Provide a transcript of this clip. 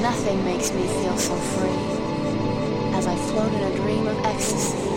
Nothing makes me feel so free as I float in a dream of ecstasy.